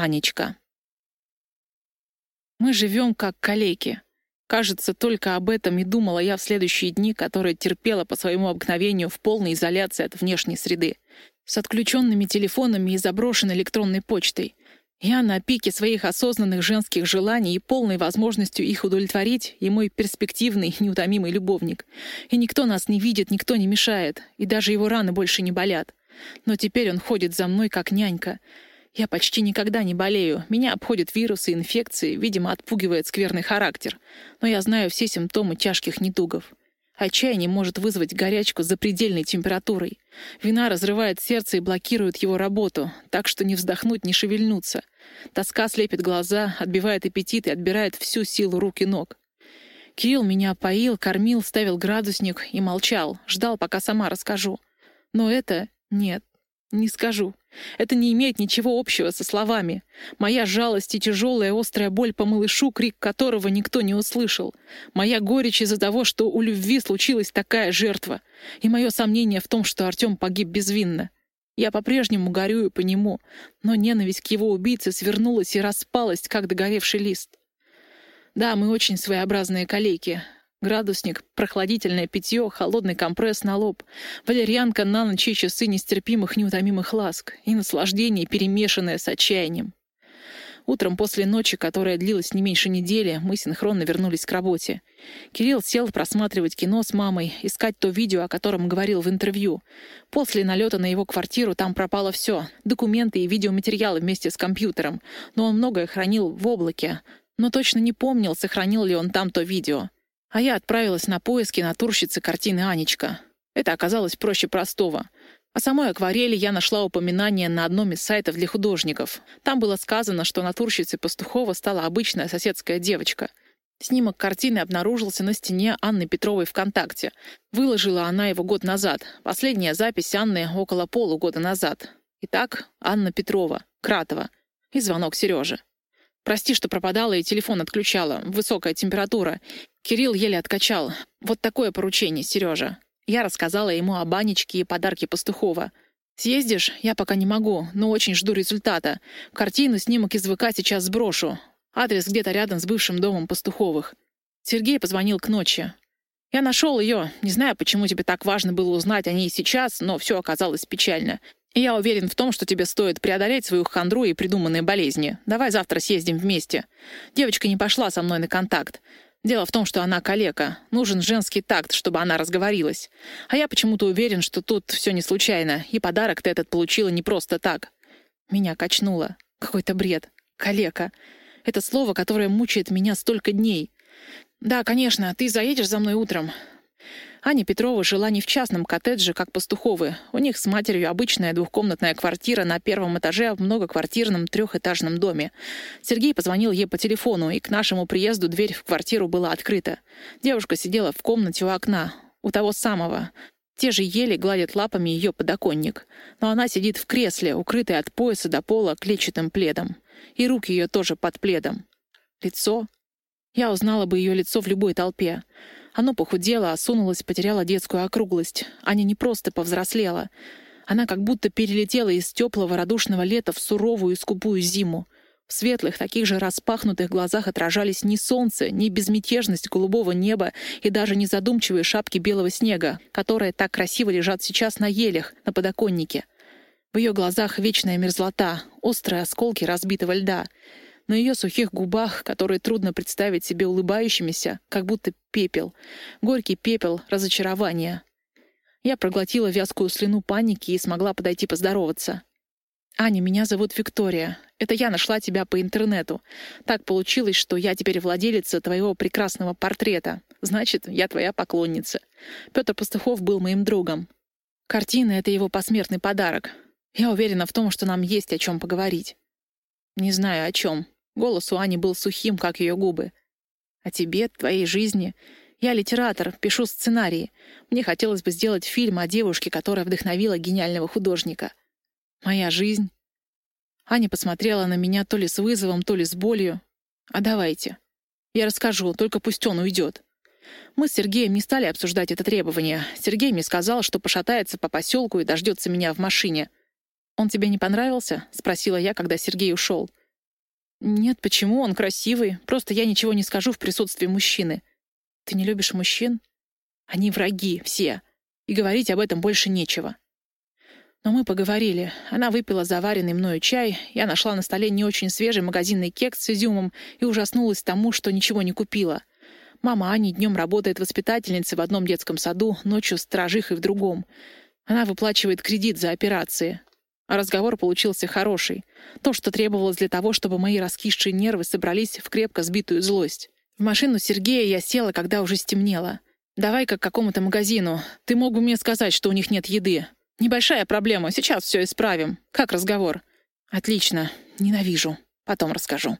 Анечка. Мы живем как калеки. Кажется, только об этом и думала я в следующие дни, которые терпела по своему обыкновению в полной изоляции от внешней среды, с отключенными телефонами и заброшенной электронной почтой. Я на пике своих осознанных женских желаний и полной возможностью их удовлетворить, и мой перспективный, неутомимый любовник. И никто нас не видит, никто не мешает, и даже его раны больше не болят. Но теперь он ходит за мной, как нянька. Я почти никогда не болею. Меня обходят вирусы, инфекции, видимо, отпугивает скверный характер. Но я знаю все симптомы тяжких недугов. Отчаяние может вызвать горячку с запредельной температурой. Вина разрывает сердце и блокирует его работу, так что не вздохнуть, не шевельнуться. Тоска слепит глаза, отбивает аппетит и отбирает всю силу рук и ног. Кирилл меня поил, кормил, ставил градусник и молчал, ждал, пока сама расскажу. Но это нет, не скажу. Это не имеет ничего общего со словами. Моя жалость и тяжелая острая боль по малышу, крик которого никто не услышал. Моя горечь из-за того, что у любви случилась такая жертва. И мое сомнение в том, что Артем погиб безвинно. Я по-прежнему горюю по нему, но ненависть к его убийце свернулась и распалась, как догоревший лист. Да, мы очень своеобразные коллеги, Градусник, прохладительное питье, холодный компресс на лоб, валерьянка на ночь и часы нестерпимых неутомимых ласк и наслаждение, перемешанное с отчаянием. Утром после ночи, которая длилась не меньше недели, мы синхронно вернулись к работе. Кирилл сел просматривать кино с мамой, искать то видео, о котором говорил в интервью. После налета на его квартиру там пропало все — документы и видеоматериалы вместе с компьютером. Но он многое хранил в облаке. Но точно не помнил, сохранил ли он там то видео. А я отправилась на поиски натурщицы картины «Анечка». Это оказалось проще простого. О самой акварели я нашла упоминание на одном из сайтов для художников. Там было сказано, что натурщицей Пастухова стала обычная соседская девочка. Снимок картины обнаружился на стене Анны Петровой ВКонтакте. Выложила она его год назад. Последняя запись Анны около полугода назад. Итак, Анна Петрова, Кратова. И звонок Сережи. Прости, что пропадала и телефон отключала. Высокая температура. Кирилл еле откачал. Вот такое поручение, Сережа. Я рассказала ему о банечке и подарке Пастухова. «Съездишь? Я пока не могу, но очень жду результата. Картину, снимок из ВК сейчас сброшу. Адрес где-то рядом с бывшим домом Пастуховых». Сергей позвонил к ночи. «Я нашел ее. Не знаю, почему тебе так важно было узнать о ней сейчас, но все оказалось печально. И я уверен в том, что тебе стоит преодолеть свою хандру и придуманные болезни. Давай завтра съездим вместе. Девочка не пошла со мной на контакт. Дело в том, что она калека. Нужен женский такт, чтобы она разговорилась. А я почему-то уверен, что тут все не случайно, и подарок ты этот получила не просто так. Меня качнуло. Какой-то бред. Калека. Это слово, которое мучает меня столько дней. Да, конечно, ты заедешь за мной утром. Аня Петрова жила не в частном коттедже, как пастуховы. У них с матерью обычная двухкомнатная квартира на первом этаже в многоквартирном трехэтажном доме. Сергей позвонил ей по телефону, и к нашему приезду дверь в квартиру была открыта. Девушка сидела в комнате у окна, у того самого. Те же ели гладят лапами ее подоконник. Но она сидит в кресле, укрытая от пояса до пола клетчатым пледом. И руки ее тоже под пледом. Лицо. Я узнала бы ее лицо в любой толпе. Оно похудело, осунулось, потеряло детскую округлость. Аня не просто повзрослела. Она как будто перелетела из теплого радушного лета в суровую и скупую зиму. В светлых, таких же распахнутых глазах отражались ни солнце, ни безмятежность голубого неба и даже не задумчивые шапки белого снега, которые так красиво лежат сейчас на елях, на подоконнике. В ее глазах вечная мерзлота, острые осколки разбитого льда — на ее сухих губах, которые трудно представить себе улыбающимися, как будто пепел. Горький пепел разочарования. Я проглотила вязкую слюну паники и смогла подойти поздороваться. «Аня, меня зовут Виктория. Это я нашла тебя по интернету. Так получилось, что я теперь владелица твоего прекрасного портрета. Значит, я твоя поклонница. Петр Пастухов был моим другом. Картина — это его посмертный подарок. Я уверена в том, что нам есть о чем поговорить. Не знаю, о чем. Голос у Ани был сухим, как ее губы. «О тебе, твоей жизни. Я литератор, пишу сценарии. Мне хотелось бы сделать фильм о девушке, которая вдохновила гениального художника. Моя жизнь». Аня посмотрела на меня то ли с вызовом, то ли с болью. «А давайте. Я расскажу, только пусть он уйдет». Мы с Сергеем не стали обсуждать это требование. Сергей мне сказал, что пошатается по поселку и дождется меня в машине. «Он тебе не понравился?» — спросила я, когда Сергей ушел. Нет, почему? Он красивый. Просто я ничего не скажу в присутствии мужчины. Ты не любишь мужчин? Они враги, все. И говорить об этом больше нечего. Но мы поговорили. Она выпила заваренный мною чай, я нашла на столе не очень свежий магазинный кекс с изюмом и ужаснулась тому, что ничего не купила. Мама Ани днем работает воспитательницей в одном детском саду, ночью стражихой в другом. Она выплачивает кредит за операции. А разговор получился хороший. То, что требовалось для того, чтобы мои раскисшие нервы собрались в крепко сбитую злость. В машину Сергея я села, когда уже стемнело. «Давай-ка к какому-то магазину. Ты мог бы мне сказать, что у них нет еды. Небольшая проблема, сейчас все исправим. Как разговор?» «Отлично. Ненавижу. Потом расскажу».